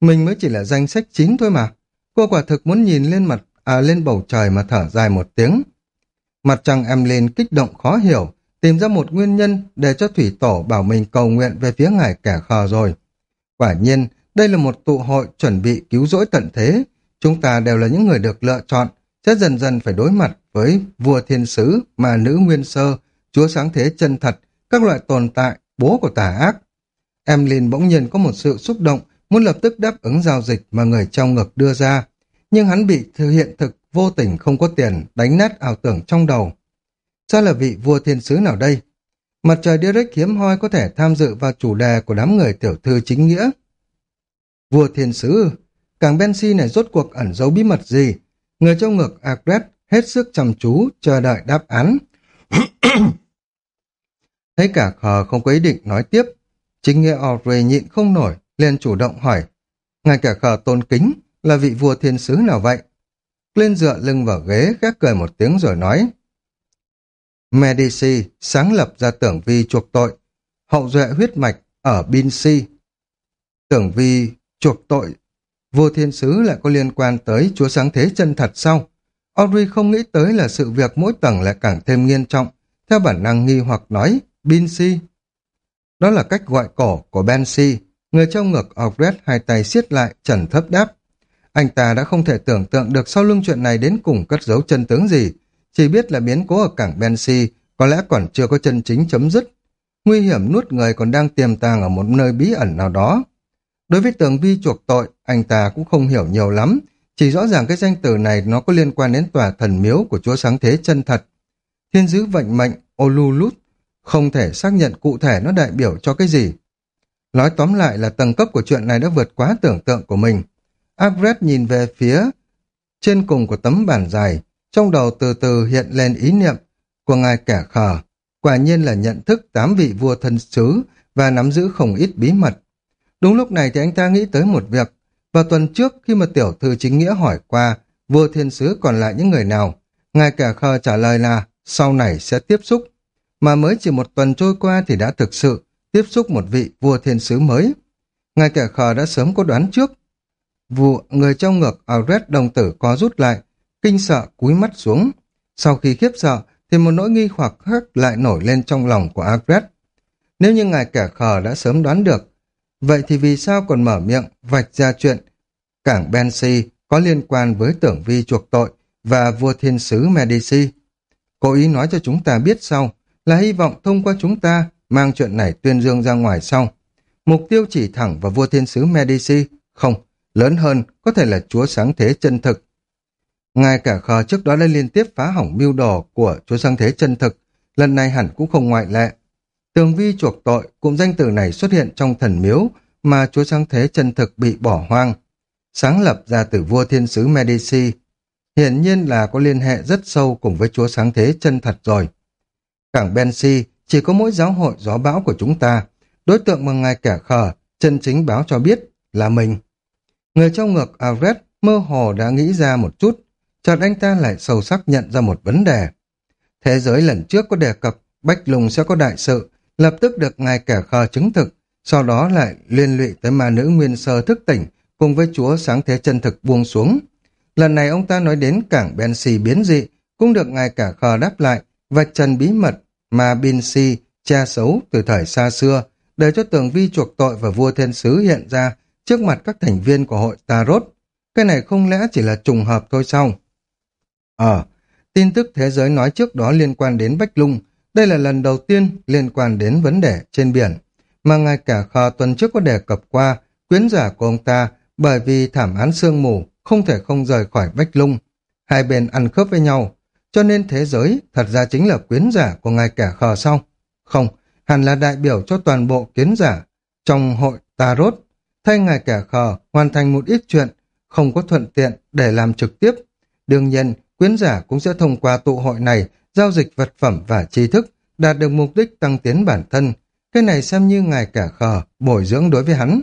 Mình mới chỉ là danh sách chín thôi mà. Cô quả thực muốn nhìn lên mặt, à lên bầu trời mà thở dài một tiếng. Mặt trăng em lên kích động khó hiểu, tìm ra một nguyên nhân để cho thủy tổ bảo mình cầu nguyện về phía ngài kẻ khờ rồi. Quả nhiên, đây là một tụ hội chuẩn bị cứu rỗi tận thế. Chúng ta đều là những người được lựa chọn, sẽ dần dần phải đối mặt với vua thiên sứ, mà nữ nguyên sơ, chúa sáng thế chân thật, các loại tồn tại, bố của tà ác. em lin bỗng nhiên có một sự xúc động, muốn lập tức đáp ứng giao dịch mà người trong ngực đưa ra. Nhưng hắn bị thực hiện thực vô tình không có tiền, đánh nát ảo tưởng trong đầu. Sao là vị vua thiên sứ nào đây? Mặt trời Derek hiếm hoi có thể tham dự vào chủ đề của đám người tiểu thư chính nghĩa. Vua thiên sứ, càng Bensi này rốt cuộc ẩn giấu bí mật gì? Người trong ngực Agret hết sức chăm chú, chờ đợi đáp án. (coughs) Thấy cả khờ không có ý định nói tiếp, chính nghĩa Audrey nhịn không nổi, liền chủ động hỏi. Ngay cả khờ tôn kính, là vị vua thiên sứ nào vậy? Lên dựa lưng vào ghế, gác cười một tiếng rồi nói. Medici sáng lập ra tưởng vi chuộc tội, hậu duệ huyết mạch ở Binsi. Tưởng vi chuộc tội, vua thiên sứ lại có liên quan tới chúa sáng thế chân thật sau. Audrey không nghĩ tới là sự việc mỗi tầng lại càng thêm nghiêm trọng, theo bản năng nghi hoặc nói, Binsi. Đó là cách gọi cổ của Bensi, người trong ngực Audrey hai tay siết lại, trần thấp đáp. Anh ta đã không thể tưởng tượng được sau lưng chuyện này đến cùng cất giấu chân tướng gì, chỉ biết là biến cố ở cảng Bensi có lẽ còn chưa có chân chính chấm dứt. Nguy hiểm nuốt người còn đang tiềm tàng ở một nơi bí ẩn nào đó. Đối với tường vi chuộc tội, anh ta cũng không hiểu nhiều lắm, chỉ rõ ràng cái danh từ này nó có liên quan đến tòa thần miếu của chúa sáng thế chân thật. Thiên sứ vận mệnh, Olulut, không thể xác nhận cụ thể nó đại biểu cho cái gì. Nói tóm lại là tầng cấp của chuyện này đã vượt quá tưởng tượng của mình. Agret nhìn về phía trên cùng của tấm bản dài, trong đầu từ từ hiện lên ý niệm của ngài kẻ khờ. Quả nhiên là nhận thức tám vị vua thân sứ và nắm giữ không ít bí mật. Đúng lúc này thì anh ta nghĩ tới một việc. Vào tuần trước khi mà tiểu thư chính nghĩa hỏi qua vua thiên sứ còn lại những người nào, ngài kẻ khờ trả lời là sau này sẽ tiếp xúc. Mà mới chỉ một tuần trôi qua thì đã thực sự tiếp xúc một vị vua thiên sứ mới. Ngài kẻ khờ đã sớm có đoán trước. Vụ người trong ngực ở Red đồng tử có rút lại, kinh sợ cúi mắt xuống. Sau khi khiếp sợ thì một nỗi nghi hoặc khác lại nổi lên trong lòng của Agret. Nếu như ngài kẻ khờ đã sớm đoán được, vậy thì vì sao còn mở miệng vạch ra chuyện cảng Bensi có liên quan với tưởng vi chuộc tội và vua thiên sứ Medici? Cố ý nói cho chúng ta biết sau là hy vọng thông qua chúng ta mang chuyện này tuyên dương ra ngoài sau. Mục tiêu chỉ thẳng vào vua thiên sứ Medici, không, lớn hơn có thể là chúa sáng thế chân thực. Ngài cả khờ trước đó đã liên tiếp phá hỏng mưu đồ của chúa sáng thế chân thực, lần này hẳn cũng không ngoại lệ. Tường vi chuộc tội, cụm danh từ này xuất hiện trong thần miếu mà chúa sáng thế chân thực bị bỏ hoang. Sáng lập ra từ vua thiên sứ Medici, hiển nhiên là có liên hệ rất sâu cùng với chúa sáng thế chân thật rồi. Cảng Bensi chỉ có mỗi giáo hội gió bão của chúng ta, đối tượng mà ngài kẻ khờ, chân chính báo cho biết là mình. Người trong ngược Avret mơ hồ đã nghĩ ra một chút, chợt anh ta lại sâu sắc nhận ra một vấn đề. Thế giới lần trước có đề cập Bách Lùng sẽ có đại sự, lập tức được ngài kẻ khờ chứng thực, sau đó lại liên lụy tới ma nữ nguyên sơ thức tỉnh cùng với chúa sáng thế chân thực buông xuống. Lần này ông ta nói đến cảng Bensi biến dị, cũng được ngài cả khờ đáp lại, vạch trần bí mật mà Binsi cha xấu từ thời xa xưa, để cho tường vi chuộc tội và vua thiên sứ hiện ra trước mặt các thành viên của hội Tarot. Cái này không lẽ chỉ là trùng hợp thôi sao? Ờ, tin tức thế giới nói trước đó liên quan đến Bách Lung, đây là lần đầu tiên liên quan đến vấn đề trên biển, mà ngài cả khờ tuần trước có đề cập qua quyến giả của ông ta bởi vì thảm án sương mù không thể không rời khỏi Bách Lung. Hai bên ăn khớp với nhau, cho nên thế giới thật ra chính là quyến giả của ngài kẻ khờ sau. Không, hẳn là đại biểu cho toàn bộ kiến giả trong hội Tarot, thay ngài kẻ khờ hoàn thành một ít chuyện, không có thuận tiện để làm trực tiếp. Đương nhiên, quyến giả cũng sẽ thông qua tụ hội này giao dịch vật phẩm và tri thức, đạt được mục đích tăng tiến bản thân. Cái này xem như ngài kẻ khờ, bồi dưỡng đối với hắn.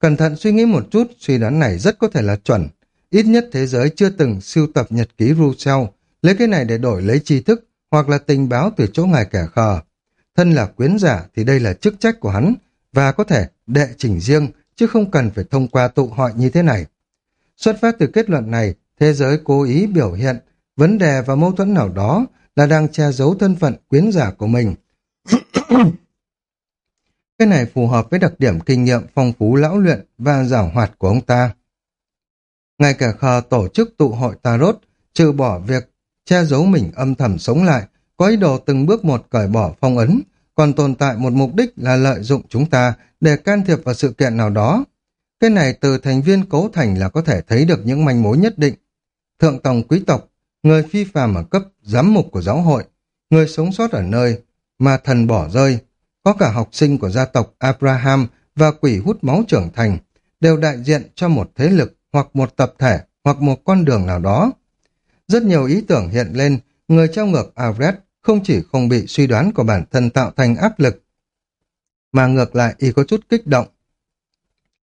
Cẩn thận suy nghĩ một chút, suy đoán này rất có thể là chuẩn. Ít nhất thế giới chưa từng siêu tập nhật ký Rousseau, lấy cái này để đổi lấy tri thức hoặc là tình báo từ chỗ ngài kẻ khờ. Thân là quyến giả thì đây là chức trách của hắn và có thể đệ trình riêng chứ không cần phải thông qua tụ hội như thế này. Xuất phát từ kết luận này, thế giới cố ý biểu hiện vấn đề và mâu thuẫn nào đó là đang che giấu thân phận quyến giả của mình. (coughs) cái này phù hợp với đặc điểm kinh nghiệm phong phú lão luyện và giảo hoạt của ông ta. Ngay cả khờ tổ chức tụ hội Tarot, trừ bỏ việc che giấu mình âm thầm sống lại, có ý đồ từng bước một cởi bỏ phong ấn, còn tồn tại một mục đích là lợi dụng chúng ta để can thiệp vào sự kiện nào đó. Cái này từ thành viên cấu thành là có thể thấy được những manh mối nhất định. Thượng tòng quý tộc, người phi phàm ở cấp giám mục của giáo hội, người sống sót ở nơi mà thần bỏ rơi, có cả học sinh của gia tộc Abraham và quỷ hút máu trưởng thành, đều đại diện cho một thế lực hoặc một tập thể hoặc một con đường nào đó. Rất nhiều ý tưởng hiện lên, người trao ngược Avret không chỉ không bị suy đoán của bản thân tạo thành áp lực, mà ngược lại y có chút kích động.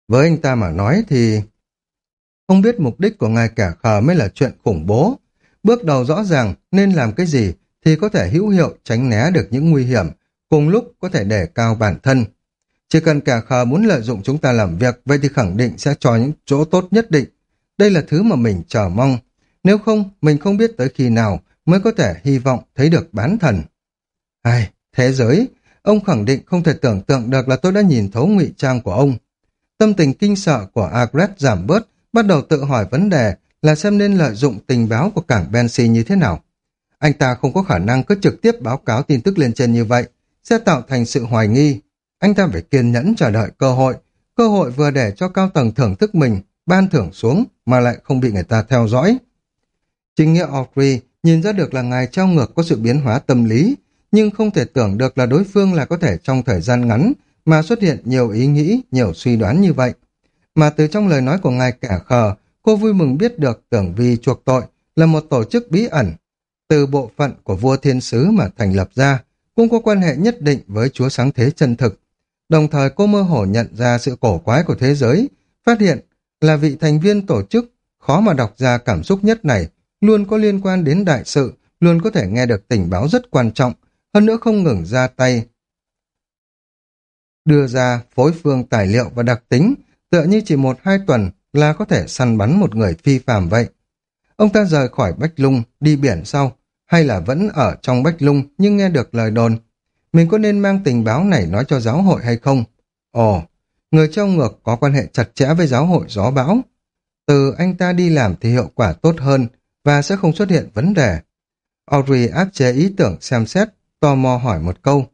Với anh ta mà nói thì không biết mục đích của ngài cả khờ mới là chuyện khủng bố. Bước đầu rõ ràng nên làm cái gì thì có thể hữu hiệu tránh né được những nguy hiểm, cùng lúc có thể đề cao bản thân. Chỉ cần cả khờ muốn lợi dụng chúng ta làm việc, vậy thì khẳng định sẽ cho những chỗ tốt nhất định. Đây là thứ mà mình chờ mong. Nếu không, mình không biết tới khi nào mới có thể hy vọng thấy được bán thần. Ai, thế giới, ông khẳng định không thể tưởng tượng được là tôi đã nhìn thấu ngụy trang của ông. Tâm tình kinh sợ của Agret giảm bớt, bắt đầu tự hỏi vấn đề là xem nên lợi dụng tình báo của cảng Bensi như thế nào. Anh ta không có khả năng cứ trực tiếp báo cáo tin tức lên trên như vậy, sẽ tạo thành sự hoài nghi. Anh ta phải kiên nhẫn chờ đợi cơ hội, cơ hội vừa để cho cao tầng thưởng thức mình, ban thưởng xuống mà lại không bị người ta theo dõi. Chính nghĩa Audrey nhìn ra được là ngài trao ngược có sự biến hóa tâm lý, nhưng không thể tưởng được là đối phương là có thể trong thời gian ngắn mà xuất hiện nhiều ý nghĩ, nhiều suy đoán như vậy. Mà từ trong lời nói của ngài cả khờ, cô vui mừng biết được tưởng vi chuộc tội là một tổ chức bí ẩn, từ bộ phận của vua thiên sứ mà thành lập ra, cũng có quan hệ nhất định với chúa sáng thế chân thực. Đồng thời cô mơ hồ nhận ra sự cổ quái của thế giới, phát hiện là vị thành viên tổ chức khó mà đọc ra cảm xúc nhất này, luôn có liên quan đến đại sự, luôn có thể nghe được tình báo rất quan trọng, hơn nữa không ngừng ra tay. Đưa ra phối phương tài liệu và đặc tính, tựa như chỉ một hai tuần là có thể săn bắn một người phi phàm vậy. Ông ta rời khỏi Bách Lung, đi biển sau, hay là vẫn ở trong Bách Lung nhưng nghe được lời đồn. Mình có nên mang tình báo này nói cho giáo hội hay không? Ồ, người trong ngược có quan hệ chặt chẽ với giáo hội gió bão. Từ anh ta đi làm thì hiệu quả tốt hơn và sẽ không xuất hiện vấn đề. Audrey áp chế ý tưởng xem xét, tò mò hỏi một câu.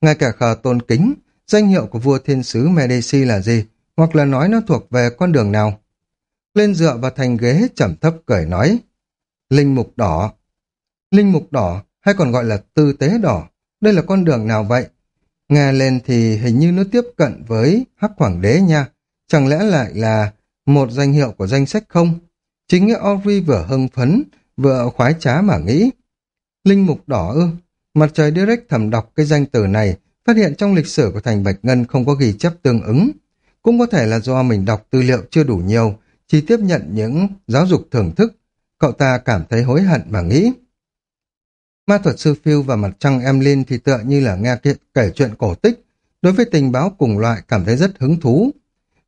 Ngay cả khờ tôn kính, danh hiệu của vua thiên sứ Medici là gì? Hoặc là nói nó thuộc về con đường nào? Lên dựa vào thành ghế trầm thấp cười nói. Linh mục đỏ. Linh mục đỏ, hay còn gọi là tư tế đỏ. Đây là con đường nào vậy? Nghe lên thì hình như nó tiếp cận với Hắc Hoàng đế nha. Chẳng lẽ lại là một danh hiệu của danh sách không? Chính nghĩa Ori vừa hưng phấn, vừa khoái trá mà nghĩ. Linh mục đỏ ư? Mặt trời direct thầm đọc cái danh từ này, phát hiện trong lịch sử của thành Bạch Ngân không có ghi chép tương ứng. Cũng có thể là do mình đọc tư liệu chưa đủ nhiều, chỉ tiếp nhận những giáo dục thưởng thức. Cậu ta cảm thấy hối hận mà nghĩ. Ma thuật sư Phil và mặt trăng Emlyn thì tựa như là nghe kể chuyện cổ tích. Đối với tình báo cùng loại cảm thấy rất hứng thú.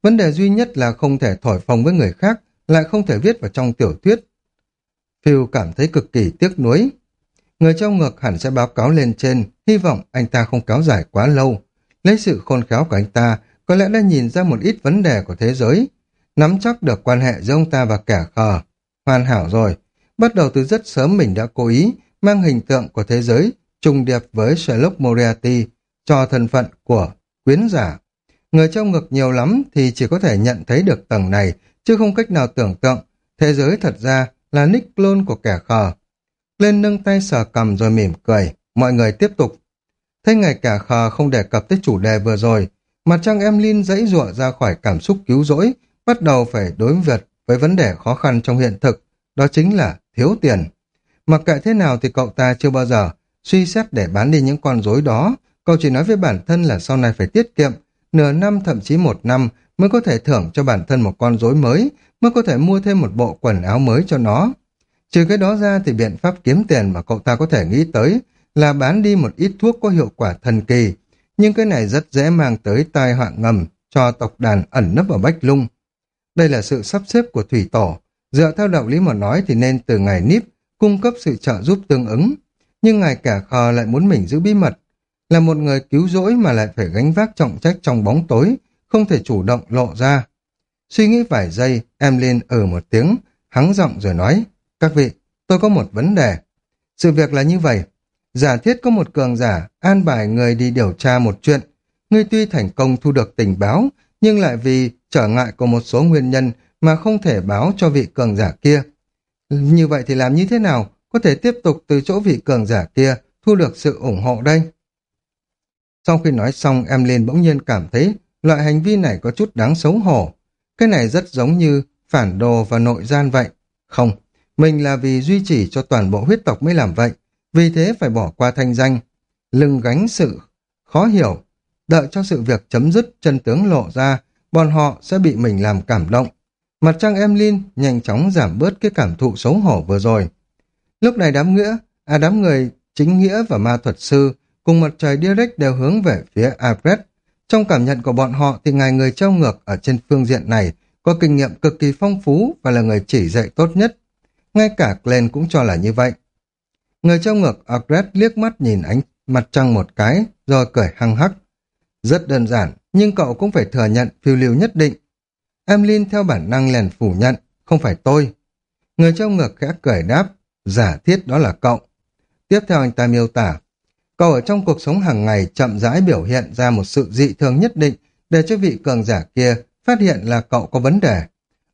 Vấn đề duy nhất là không thể thổi phồng với người khác, lại không thể viết vào trong tiểu thuyết. Phil cảm thấy cực kỳ tiếc nuối. Người trong ngược hẳn sẽ báo cáo lên trên, hy vọng anh ta không kéo dài quá lâu. Lấy sự khôn khéo của anh ta, có lẽ đã nhìn ra một ít vấn đề của thế giới, nắm chắc được quan hệ giữa ông ta và kẻ khờ. Hoàn hảo rồi, bắt đầu từ rất sớm mình đã cố ý mang hình tượng của thế giới trùng điệp với Sherlock Moriarty cho thân phận của quyến giả. Người trong ngực nhiều lắm thì chỉ có thể nhận thấy được tầng này, chứ không cách nào tưởng tượng thế giới thật ra là nick clone của kẻ khờ. Lên nâng tay sờ cầm rồi mỉm cười, mọi người tiếp tục. Thấy ngày kẻ khờ không đề cập tới chủ đề vừa rồi, mặt trăng em Linh dãy dụa ra khỏi cảm xúc cứu rỗi, bắt đầu phải đối vật với vấn đề khó khăn trong hiện thực, đó chính là thiếu tiền. Mặc kệ thế nào thì cậu ta chưa bao giờ suy xét để bán đi những con rối đó, cậu chỉ nói với bản thân là sau này phải tiết kiệm, nửa năm thậm chí một năm mới có thể thưởng cho bản thân một con rối mới, mới có thể mua thêm một bộ quần áo mới cho nó. Trừ cái đó ra thì biện pháp kiếm tiền mà cậu ta có thể nghĩ tới là bán đi một ít thuốc có hiệu quả thần kỳ, nhưng cái này rất dễ mang tới tai họa ngầm cho tộc đàn ẩn nấp ở Bách Lung. Đây là sự sắp xếp của thủy tổ. Dựa theo đạo lý mà nói thì nên từ ngày Níp cung cấp sự trợ giúp tương ứng. Nhưng ngài cả khờ lại muốn mình giữ bí mật. Là một người cứu rỗi mà lại phải gánh vác trọng trách trong bóng tối, không thể chủ động lộ ra. Suy nghĩ vài giây, em lên ở ừ một tiếng, hắng giọng rồi nói, các vị, tôi có một vấn đề. Sự việc là như vậy, giả thiết có một cường giả an bài người đi điều tra một chuyện. Ngươi tuy thành công thu được tình báo, nhưng lại vì trở ngại của một số nguyên nhân mà không thể báo cho vị cường giả kia. Như vậy thì làm như thế nào có thể tiếp tục từ chỗ vị cường giả kia thu được sự ủng hộ đây? Sau khi nói xong, em lên bỗng nhiên cảm thấy loại hành vi này có chút đáng xấu hổ. Cái này rất giống như phản đồ và nội gian vậy. Không, mình là vì duy trì cho toàn bộ huyết tộc mới làm vậy. Vì thế phải bỏ qua thanh danh. Lưng gánh sự khó hiểu. Đợi cho sự việc chấm dứt chân tướng lộ ra, bọn họ sẽ bị mình làm cảm động. Mặt trăng em Linh nhanh chóng giảm bớt cái cảm thụ xấu hổ vừa rồi. Lúc này đám nghĩa, à đám người chính nghĩa và ma thuật sư cùng mặt trời direct đều hướng về phía Alfred. Trong cảm nhận của bọn họ thì ngài người trao ngược ở trên phương diện này có kinh nghiệm cực kỳ phong phú và là người chỉ dạy tốt nhất. Ngay cả Glenn cũng cho là như vậy. Người trao ngược Alfred liếc mắt nhìn ánh mặt trăng một cái rồi cười hăng hắc. Rất đơn giản, nhưng cậu cũng phải thừa nhận phiêu lưu nhất định. Emlyn theo bản năng liền phủ nhận, không phải tôi. Người trao ngược khẽ cười đáp, giả thiết đó là cậu. Tiếp theo anh ta miêu tả, cậu ở trong cuộc sống hàng ngày chậm rãi biểu hiện ra một sự dị thường nhất định để cho vị cường giả kia phát hiện là cậu có vấn đề.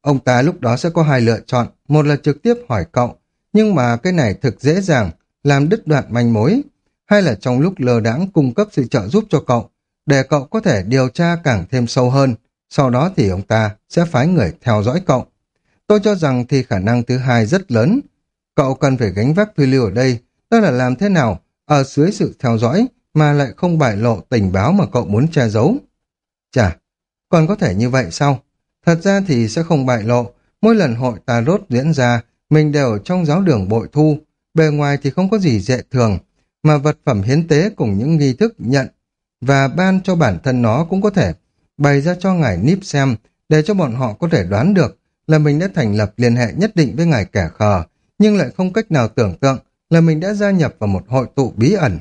Ông ta lúc đó sẽ có hai lựa chọn, một là trực tiếp hỏi cậu, nhưng mà cái này thực dễ dàng, làm đứt đoạn manh mối, hay là trong lúc lờ đãng cung cấp sự trợ giúp cho cậu, để cậu có thể điều tra càng thêm sâu hơn. Sau đó thì ông ta sẽ phái người theo dõi cậu. Tôi cho rằng thì khả năng thứ hai rất lớn. Cậu cần phải gánh vác phiêu lưu ở đây, đó là làm thế nào ở dưới sự theo dõi mà lại không bại lộ tình báo mà cậu muốn che giấu. Chà, còn có thể như vậy sao? Thật ra thì sẽ không bại lộ. Mỗi lần hội tà rốt diễn ra, mình đều ở trong giáo đường bội thu. Bề ngoài thì không có gì dễ thường, mà vật phẩm hiến tế cùng những nghi thức nhận và ban cho bản thân nó cũng có thể bày ra cho ngài níp xem để cho bọn họ có thể đoán được là mình đã thành lập liên hệ nhất định với ngài kẻ khờ, nhưng lại không cách nào tưởng tượng là mình đã gia nhập vào một hội tụ bí ẩn.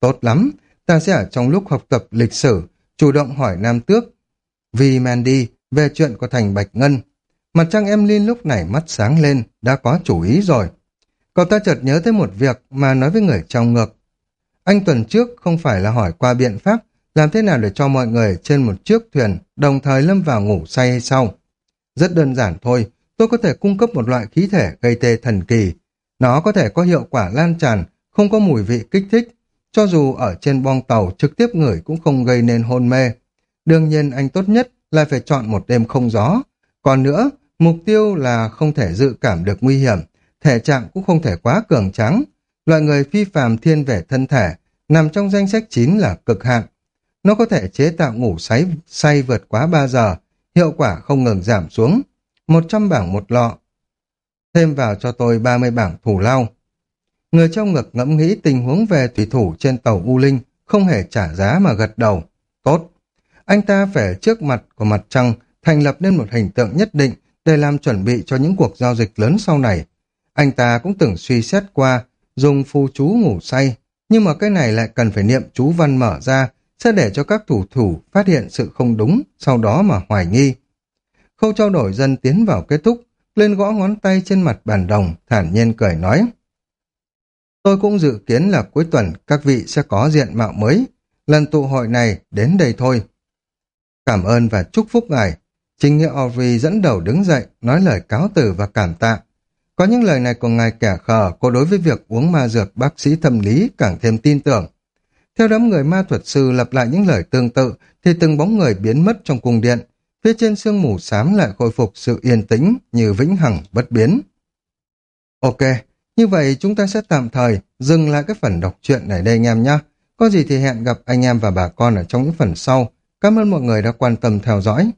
Tốt lắm, ta sẽ ở trong lúc học tập lịch sử, chủ động hỏi Nam Tước vì Mandy về chuyện của thành Bạch Ngân. Mặt trăng em Linh lúc này mắt sáng lên, đã có chủ ý rồi. Cậu ta chợt nhớ tới một việc mà nói với người trong ngược. Anh tuần trước không phải là hỏi qua biện pháp làm thế nào để cho mọi người trên một chiếc thuyền đồng thời lâm vào ngủ say hay sao? Rất đơn giản thôi, tôi có thể cung cấp một loại khí thể gây tê thần kỳ. Nó có thể có hiệu quả lan tràn, không có mùi vị kích thích. Cho dù ở trên bong tàu trực tiếp ngửi cũng không gây nên hôn mê. Đương nhiên anh tốt nhất là phải chọn một đêm không gió. Còn nữa, mục tiêu là không thể dự cảm được nguy hiểm, thể trạng cũng không thể quá cường trắng. Loại người phi phàm thiên về thân thể, nằm trong danh sách 9 là cực hạn. Nó có thể chế tạo ngủ say, say vượt quá 3 giờ, hiệu quả không ngừng giảm xuống. 100 bảng một lọ. Thêm vào cho tôi 30 bảng thủ lao. Người trong ngực ngẫm nghĩ tình huống về thủy thủ trên tàu U Linh, không hề trả giá mà gật đầu. Tốt. Anh ta phải trước mặt của mặt trăng thành lập nên một hình tượng nhất định để làm chuẩn bị cho những cuộc giao dịch lớn sau này. Anh ta cũng từng suy xét qua dùng phù chú ngủ say, nhưng mà cái này lại cần phải niệm chú văn mở ra sẽ để cho các thủ thủ phát hiện sự không đúng, sau đó mà hoài nghi. Khâu trao đổi dân tiến vào kết thúc, lên gõ ngón tay trên mặt bàn đồng, thản nhiên cười nói. Tôi cũng dự kiến là cuối tuần các vị sẽ có diện mạo mới. Lần tụ hội này đến đây thôi. Cảm ơn và chúc phúc ngài. Chính Nghĩa Ovi dẫn đầu đứng dậy, nói lời cáo từ và cảm tạ. Có những lời này của ngài kẻ khờ, cô đối với việc uống ma dược bác sĩ tâm lý càng thêm tin tưởng. Theo đám người ma thuật sư lặp lại những lời tương tự, thì từng bóng người biến mất trong cung điện. Phía trên sương mù xám lại khôi phục sự yên tĩnh như vĩnh hằng bất biến. Ok, như vậy chúng ta sẽ tạm thời dừng lại cái phần đọc truyện này đây anh em nhé. Có gì thì hẹn gặp anh em và bà con ở trong những phần sau. Cảm ơn mọi người đã quan tâm theo dõi.